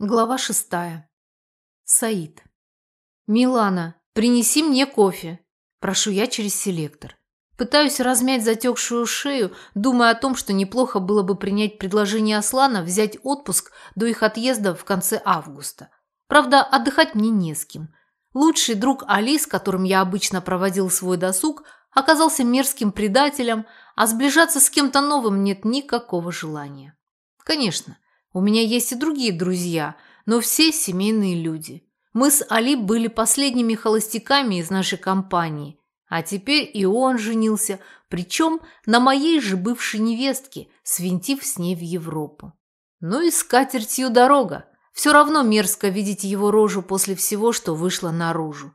Глава шестая. Саид. «Милана, принеси мне кофе», – прошу я через селектор. Пытаюсь размять затекшую шею, думая о том, что неплохо было бы принять предложение Аслана взять отпуск до их отъезда в конце августа. Правда, отдыхать мне не с кем. Лучший друг Али, с которым я обычно проводил свой досуг, оказался мерзким предателем, а сближаться с кем-то новым нет никакого желания. Конечно, у меня есть и другие друзья, но все семейные люди. Мы с Али были последними холостяками из нашей компании, а теперь и он женился, причем на моей же бывшей невестке, свинтив с ней в Европу. Ну и с катертью дорога. Все равно мерзко видеть его рожу после всего, что вышло наружу.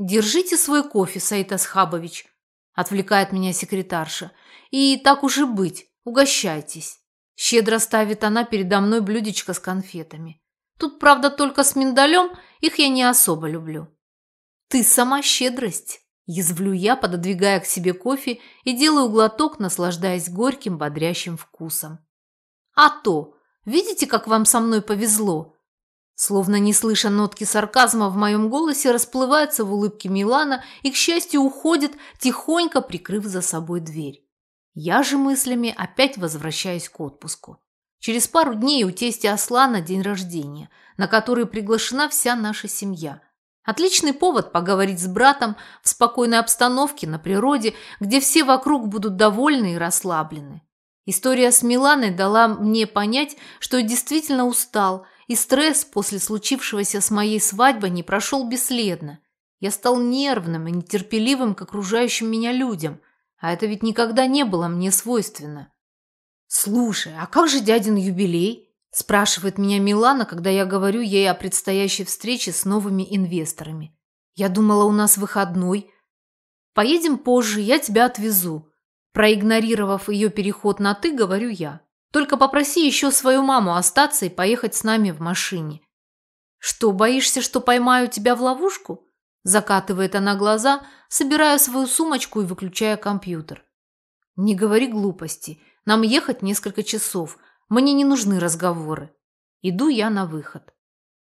«Держите свой кофе, Саид Асхабович», – отвлекает меня секретарша. «И так уж и быть, угощайтесь». Щедро ставит она передо мной блюдечко с конфетами. Тут, правда, только с миндалем, их я не особо люблю. Ты сама щедрость. Язвлю я, пододвигая к себе кофе и делаю глоток, наслаждаясь горьким, бодрящим вкусом. А то, видите, как вам со мной повезло? Словно не слыша нотки сарказма в моем голосе, расплывается в улыбке Милана и, к счастью, уходит, тихонько прикрыв за собой дверь. Я же мыслями опять возвращаюсь к отпуску. Через пару дней у тести Аслана день рождения, на который приглашена вся наша семья. Отличный повод поговорить с братом в спокойной обстановке на природе, где все вокруг будут довольны и расслаблены. История с Миланой дала мне понять, что я действительно устал, и стресс после случившегося с моей свадьбой не прошел бесследно. Я стал нервным и нетерпеливым к окружающим меня людям – а это ведь никогда не было мне свойственно. «Слушай, а как же дядин юбилей?» – спрашивает меня Милана, когда я говорю ей о предстоящей встрече с новыми инвесторами. «Я думала, у нас выходной. Поедем позже, я тебя отвезу». Проигнорировав ее переход на «ты», говорю я. «Только попроси еще свою маму остаться и поехать с нами в машине». «Что, боишься, что поймаю тебя в ловушку?» Закатывает она глаза, собирая свою сумочку и выключая компьютер. «Не говори глупости. Нам ехать несколько часов. Мне не нужны разговоры. Иду я на выход».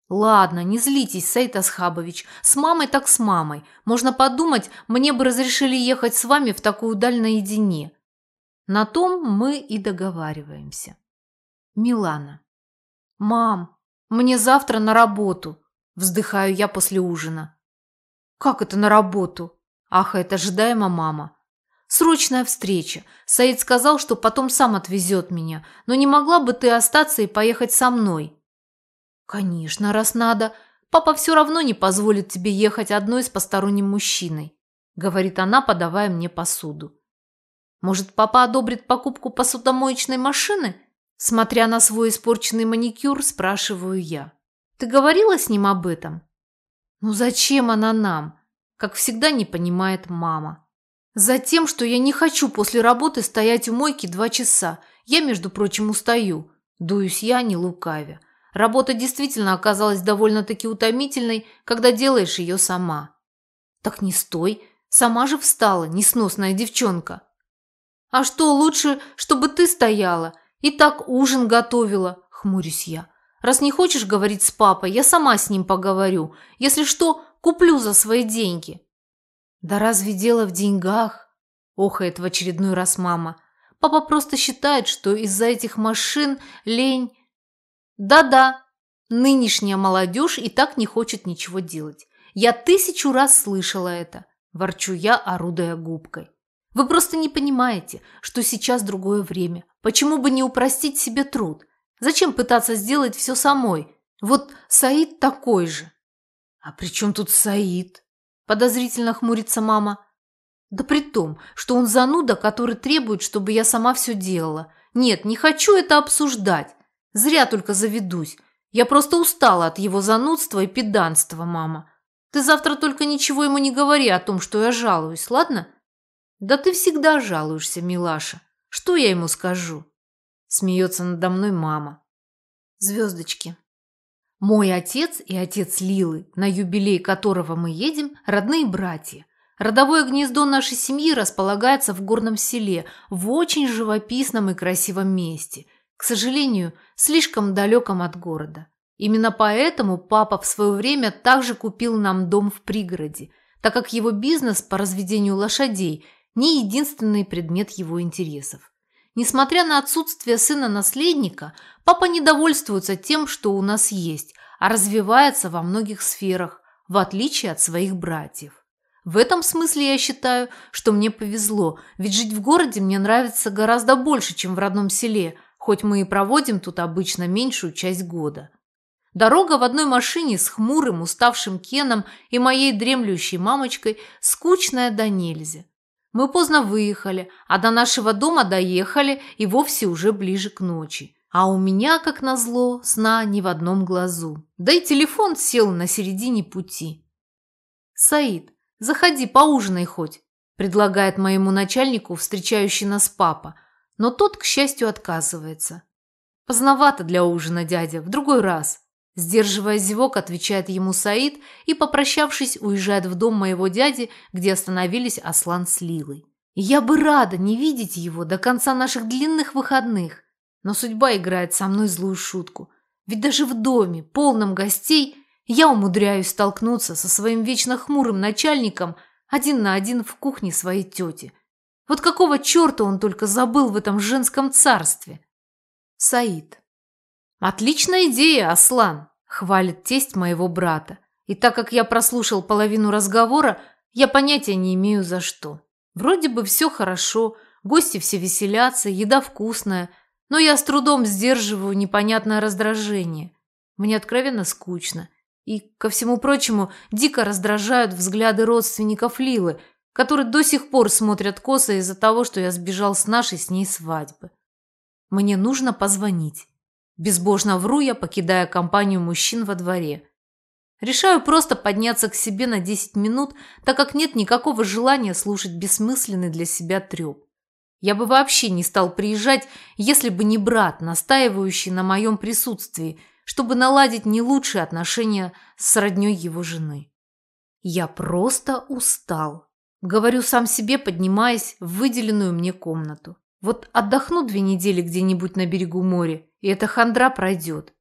«Ладно, не злитесь, Саид Асхабович. С мамой так с мамой. Можно подумать, мне бы разрешили ехать с вами в такую даль наедине». На том мы и договариваемся. Милана. «Мам, мне завтра на работу», – вздыхаю я после ужина. «Как это на работу?» – ахает ожидаемо мама. «Срочная встреча. Саид сказал, что потом сам отвезет меня, но не могла бы ты остаться и поехать со мной?» «Конечно, раз надо. Папа все равно не позволит тебе ехать одной с посторонним мужчиной», – говорит она, подавая мне посуду. «Может, папа одобрит покупку посудомоечной машины?» Смотря на свой испорченный маникюр, спрашиваю я. «Ты говорила с ним об этом?» Ну зачем она нам? Как всегда не понимает мама. Затем, что я не хочу после работы стоять у мойки два часа. Я, между прочим, устаю. Дуюсь я, не лукавя. Работа действительно оказалась довольно-таки утомительной, когда делаешь ее сама. Так не стой. Сама же встала, несносная девчонка. А что лучше, чтобы ты стояла? И так ужин готовила, хмурюсь я. Раз не хочешь говорить с папой, я сама с ним поговорю. Если что, куплю за свои деньги». «Да разве дело в деньгах?» – охает в очередной раз мама. «Папа просто считает, что из-за этих машин лень...» «Да-да, нынешняя молодежь и так не хочет ничего делать. Я тысячу раз слышала это», – ворчу я, орудуя губкой. «Вы просто не понимаете, что сейчас другое время. Почему бы не упростить себе труд?» Зачем пытаться сделать все самой? Вот Саид такой же. А при чем тут Саид? Подозрительно хмурится мама. Да при том, что он зануда, который требует, чтобы я сама все делала. Нет, не хочу это обсуждать. Зря только заведусь. Я просто устала от его занудства и педанства, мама. Ты завтра только ничего ему не говори о том, что я жалуюсь, ладно? Да ты всегда жалуешься, милаша. Что я ему скажу? Смеется надо мной мама. Звездочки. Мой отец и отец Лилы, на юбилей которого мы едем, родные братья. Родовое гнездо нашей семьи располагается в горном селе, в очень живописном и красивом месте, к сожалению, слишком далеком от города. Именно поэтому папа в свое время также купил нам дом в пригороде, так как его бизнес по разведению лошадей не единственный предмет его интересов. Несмотря на отсутствие сына-наследника, папа не довольствуется тем, что у нас есть, а развивается во многих сферах, в отличие от своих братьев. В этом смысле я считаю, что мне повезло, ведь жить в городе мне нравится гораздо больше, чем в родном селе, хоть мы и проводим тут обычно меньшую часть года. Дорога в одной машине с хмурым, уставшим Кеном и моей дремлющей мамочкой скучная до нельзя. Мы поздно выехали, а до нашего дома доехали и вовсе уже ближе к ночи. А у меня, как назло, сна ни в одном глазу. Да и телефон сел на середине пути. «Саид, заходи, поужинай хоть», – предлагает моему начальнику встречающий нас папа, но тот, к счастью, отказывается. «Поздновато для ужина, дядя, в другой раз». Сдерживая зевок, отвечает ему Саид и, попрощавшись, уезжает в дом моего дяди, где остановились Аслан с Лилой. я бы рада не видеть его до конца наших длинных выходных, но судьба играет со мной злую шутку. Ведь даже в доме, полном гостей, я умудряюсь столкнуться со своим вечно хмурым начальником один на один в кухне своей тети. Вот какого черта он только забыл в этом женском царстве? Саид. «Отличная идея, Аслан!» – хвалит тесть моего брата. И так как я прослушал половину разговора, я понятия не имею за что. Вроде бы все хорошо, гости все веселятся, еда вкусная – но я с трудом сдерживаю непонятное раздражение. Мне откровенно скучно. И, ко всему прочему, дико раздражают взгляды родственников Лилы, которые до сих пор смотрят косо из-за того, что я сбежал с нашей с ней свадьбы. Мне нужно позвонить. Безбожно вру я, покидая компанию мужчин во дворе. Решаю просто подняться к себе на 10 минут, так как нет никакого желания слушать бессмысленный для себя треп. Я бы вообще не стал приезжать, если бы не брат, настаивающий на моем присутствии, чтобы наладить не лучшие отношения с роднёй его жены. Я просто устал. Говорю сам себе, поднимаясь в выделенную мне комнату. Вот отдохну две недели где-нибудь на берегу моря, и эта хандра пройдет.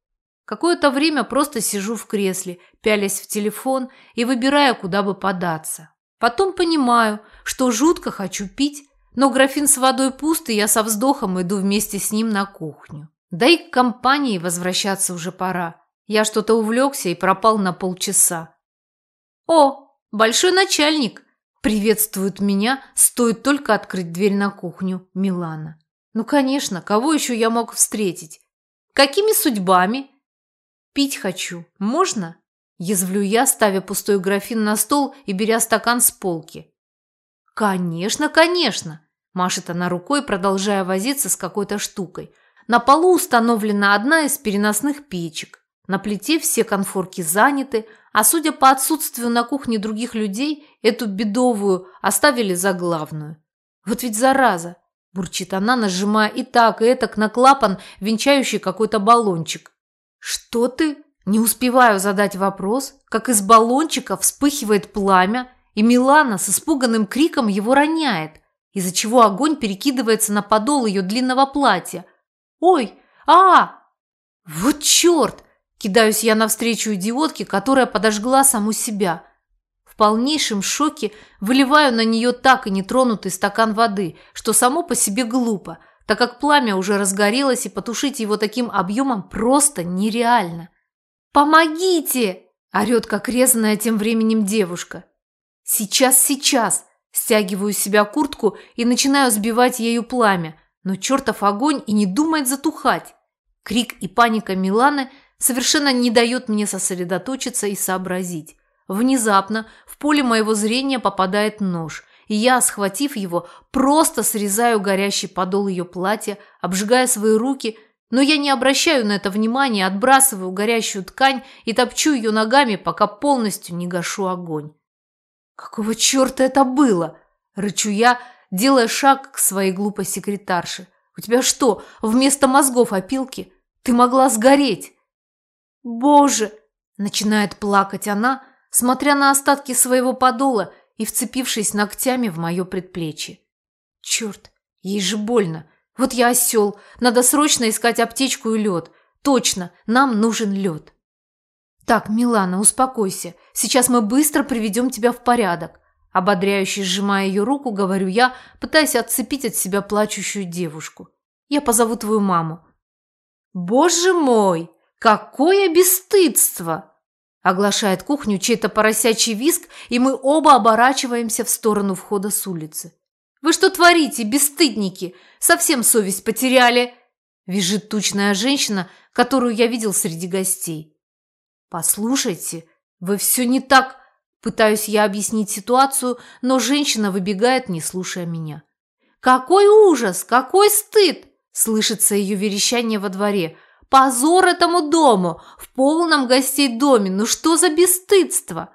Какое-то время просто сижу в кресле, пялясь в телефон и выбирая, куда бы податься. Потом понимаю, что жутко хочу пить, но графин с водой пуст, и я со вздохом иду вместе с ним на кухню. Да и к компании возвращаться уже пора. Я что-то увлекся и пропал на полчаса. «О, большой начальник!» Приветствует меня, стоит только открыть дверь на кухню Милана. Ну, конечно, кого еще я мог встретить? Какими судьбами? Пить хочу. Можно? Язвлю я, ставя пустой графин на стол и беря стакан с полки. Конечно, конечно. Машет она рукой, продолжая возиться с какой-то штукой. На полу установлена одна из переносных печек. На плите все конфорки заняты, а судя по отсутствию на кухне других людей, эту бедовую оставили за главную. Вот ведь зараза! Бурчит она, нажимая и так, и этак на клапан, венчающий какой-то баллончик. Что ты? Не успеваю задать вопрос, как из баллончика вспыхивает пламя, и Милана с испуганным криком его роняет из-за чего огонь перекидывается на подол ее длинного платья. «Ой! а, Вот черт!» Кидаюсь я навстречу идиотке, которая подожгла саму себя. В полнейшем шоке выливаю на нее так и нетронутый стакан воды, что само по себе глупо, так как пламя уже разгорелось, и потушить его таким объемом просто нереально. «Помогите!» – орет, как резаная тем временем девушка. «Сейчас, сейчас!» Стягиваю с себя куртку и начинаю сбивать ею пламя, но чертов огонь и не думает затухать. Крик и паника Миланы совершенно не дает мне сосредоточиться и сообразить. Внезапно в поле моего зрения попадает нож, и я, схватив его, просто срезаю горящий подол ее платья, обжигая свои руки, но я не обращаю на это внимания, отбрасываю горящую ткань и топчу ее ногами, пока полностью не гашу огонь. «Какого черта это было?» – рычу я, делая шаг к своей глупой секретарше. «У тебя что, вместо мозгов опилки? Ты могла сгореть!» «Боже!» – начинает плакать она, смотря на остатки своего подола и вцепившись ногтями в мое предплечье. «Черт, ей же больно! Вот я осел, надо срочно искать аптечку и лед. Точно, нам нужен лед!» Так, Милана, успокойся. Сейчас мы быстро приведем тебя в порядок. Ободряюще сжимая ее руку, говорю я, пытаясь отцепить от себя плачущую девушку. Я позову твою маму. Боже мой, какое бесстыдство! Оглашает кухню чей-то поросячий виск, и мы оба оборачиваемся в сторону входа с улицы. «Вы что творите, бесстыдники? Совсем совесть потеряли!» Визжит тучная женщина, которую я видел среди гостей. «Послушайте, вы все не так...» Пытаюсь я объяснить ситуацию, но женщина выбегает, не слушая меня. «Какой ужас! Какой стыд!» Слышится ее верещание во дворе. «Позор этому дому! В полном гостей доме! Ну что за бесстыдство!»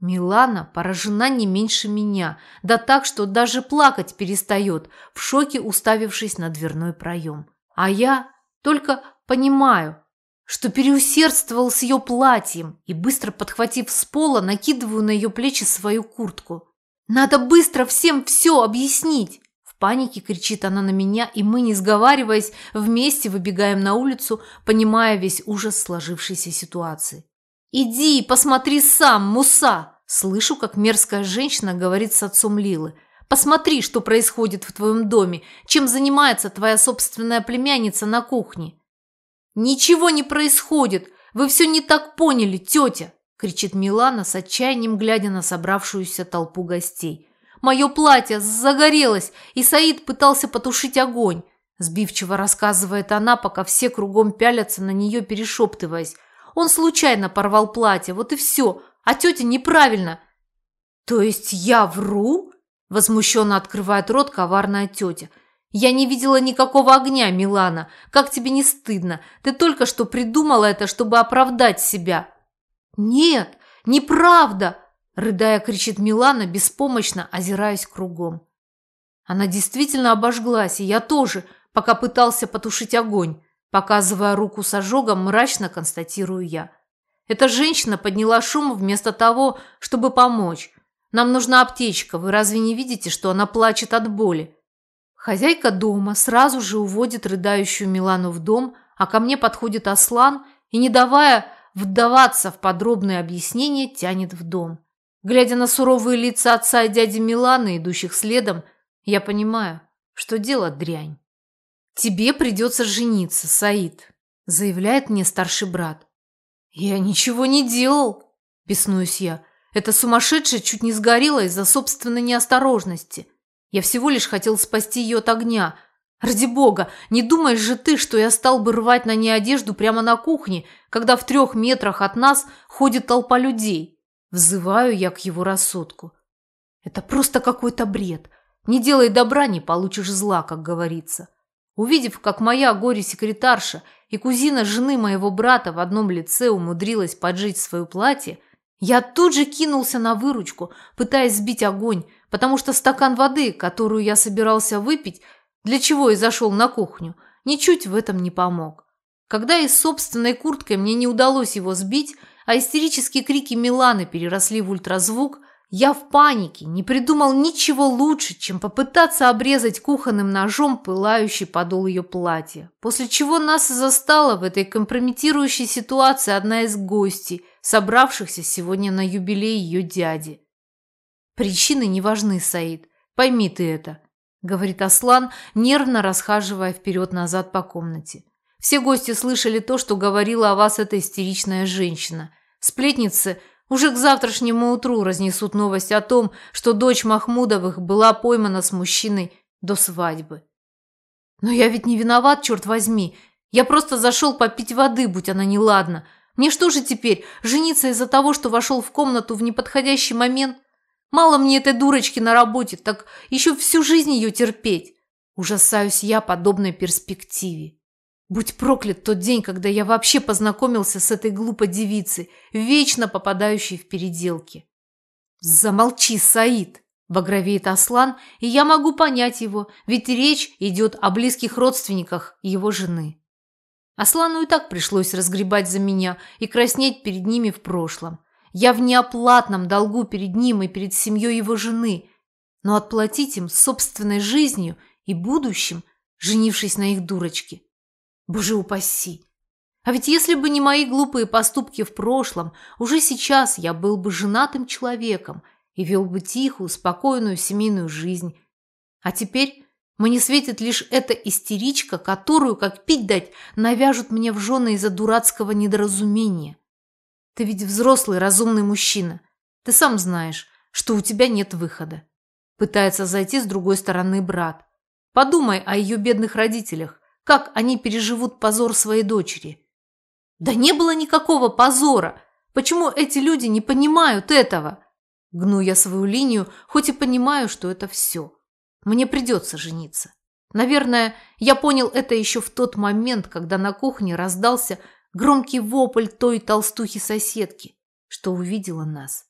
Милана поражена не меньше меня, да так, что даже плакать перестает, в шоке уставившись на дверной проем. А я только понимаю, что переусердствовал с ее платьем и, быстро подхватив с пола, накидываю на ее плечи свою куртку. «Надо быстро всем все объяснить!» Панике кричит она на меня, и мы, не сговариваясь, вместе выбегаем на улицу, понимая весь ужас сложившейся ситуации. «Иди, посмотри сам, Муса!» Слышу, как мерзкая женщина говорит с отцом Лилы. «Посмотри, что происходит в твоем доме, чем занимается твоя собственная племянница на кухне». «Ничего не происходит! Вы все не так поняли, тетя!» – кричит Милана с отчаянием, глядя на собравшуюся толпу гостей. «Мое платье загорелось, и Саид пытался потушить огонь!» – сбивчиво рассказывает она, пока все кругом пялятся на нее, перешептываясь. «Он случайно порвал платье, вот и все, а тетя неправильно!» «То есть я вру?» – возмущенно открывает рот коварная тетя – «Я не видела никакого огня, Милана. Как тебе не стыдно? Ты только что придумала это, чтобы оправдать себя». «Нет, неправда!» – рыдая кричит Милана, беспомощно озираясь кругом. Она действительно обожглась, и я тоже, пока пытался потушить огонь. Показывая руку с ожогом, мрачно констатирую я. Эта женщина подняла шум вместо того, чтобы помочь. Нам нужна аптечка, вы разве не видите, что она плачет от боли? Хозяйка дома сразу же уводит рыдающую Милану в дом, а ко мне подходит Аслан и, не давая вдаваться в подробные объяснения, тянет в дом. Глядя на суровые лица отца и дяди Миланы, идущих следом, я понимаю, что дело дрянь. «Тебе придется жениться, Саид», – заявляет мне старший брат. «Я ничего не делал», – беснуюсь я. «Эта сумасшедшая чуть не сгорела из-за собственной неосторожности». Я всего лишь хотел спасти ее от огня. Ради бога, не думаешь же ты, что я стал бы рвать на ней одежду прямо на кухне, когда в трех метрах от нас ходит толпа людей? Взываю я к его рассудку. Это просто какой-то бред. Не делай добра, не получишь зла, как говорится. Увидев, как моя горе-секретарша и кузина жены моего брата в одном лице умудрилась поджечь свое платье, я тут же кинулся на выручку, пытаясь сбить огонь, потому что стакан воды, которую я собирался выпить, для чего и зашел на кухню, ничуть в этом не помог. Когда и с собственной курткой мне не удалось его сбить, а истерические крики Миланы переросли в ультразвук, я в панике не придумал ничего лучше, чем попытаться обрезать кухонным ножом пылающий подол ее платья, после чего нас застала в этой компрометирующей ситуации одна из гостей, собравшихся сегодня на юбилей ее дяди. Причины не важны, Саид. Пойми ты это, говорит Аслан, нервно расхаживая вперед-назад по комнате. Все гости слышали то, что говорила о вас эта истеричная женщина. Сплетницы уже к завтрашнему утру разнесут новость о том, что дочь Махмудовых была поймана с мужчиной до свадьбы. Но я ведь не виноват, черт возьми. Я просто зашел попить воды, будь она неладна. Мне что же теперь, жениться из-за того, что вошел в комнату в неподходящий момент? Мало мне этой дурочки на работе, так еще всю жизнь ее терпеть. Ужасаюсь я подобной перспективе. Будь проклят тот день, когда я вообще познакомился с этой глупой девицей, вечно попадающей в переделки. Замолчи, Саид, багровеет Аслан, и я могу понять его, ведь речь идет о близких родственниках его жены. Аслану и так пришлось разгребать за меня и краснеть перед ними в прошлом. Я в неоплатном долгу перед ним и перед семьей его жены, но отплатить им собственной жизнью и будущим, женившись на их дурочке. Боже упаси! А ведь если бы не мои глупые поступки в прошлом, уже сейчас я был бы женатым человеком и вел бы тихую, спокойную семейную жизнь. А теперь мне светит лишь эта истеричка, которую, как пить дать, навяжут мне в жены из-за дурацкого недоразумения. Ты ведь взрослый, разумный мужчина. Ты сам знаешь, что у тебя нет выхода. Пытается зайти с другой стороны брат. Подумай о ее бедных родителях, как они переживут позор своей дочери. Да не было никакого позора. Почему эти люди не понимают этого? Гну я свою линию, хоть и понимаю, что это все. Мне придется жениться. Наверное, я понял это еще в тот момент, когда на кухне раздался громкий вопль той толстухи-соседки, что увидела нас.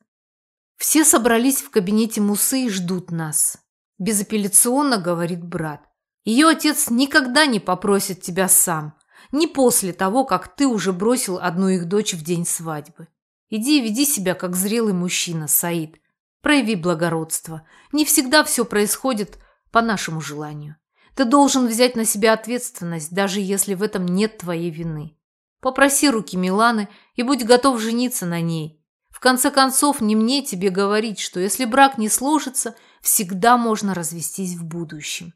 Все собрались в кабинете Мусы и ждут нас. Безапелляционно говорит брат. Ее отец никогда не попросит тебя сам. Не после того, как ты уже бросил одну их дочь в день свадьбы. Иди и веди себя, как зрелый мужчина, Саид. Прояви благородство. Не всегда все происходит по нашему желанию. Ты должен взять на себя ответственность, даже если в этом нет твоей вины. Попроси руки Миланы и будь готов жениться на ней. В конце концов, не мне тебе говорить, что если брак не сложится, всегда можно развестись в будущем.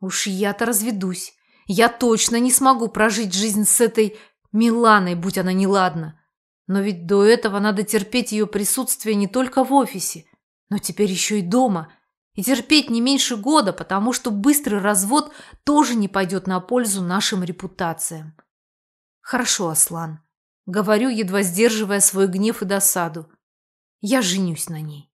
Уж я-то разведусь. Я точно не смогу прожить жизнь с этой Миланой, будь она неладна. Но ведь до этого надо терпеть ее присутствие не только в офисе, но теперь еще и дома. И терпеть не меньше года, потому что быстрый развод тоже не пойдет на пользу нашим репутациям. Хорошо, Аслан. Говорю, едва сдерживая свой гнев и досаду. Я женюсь на ней.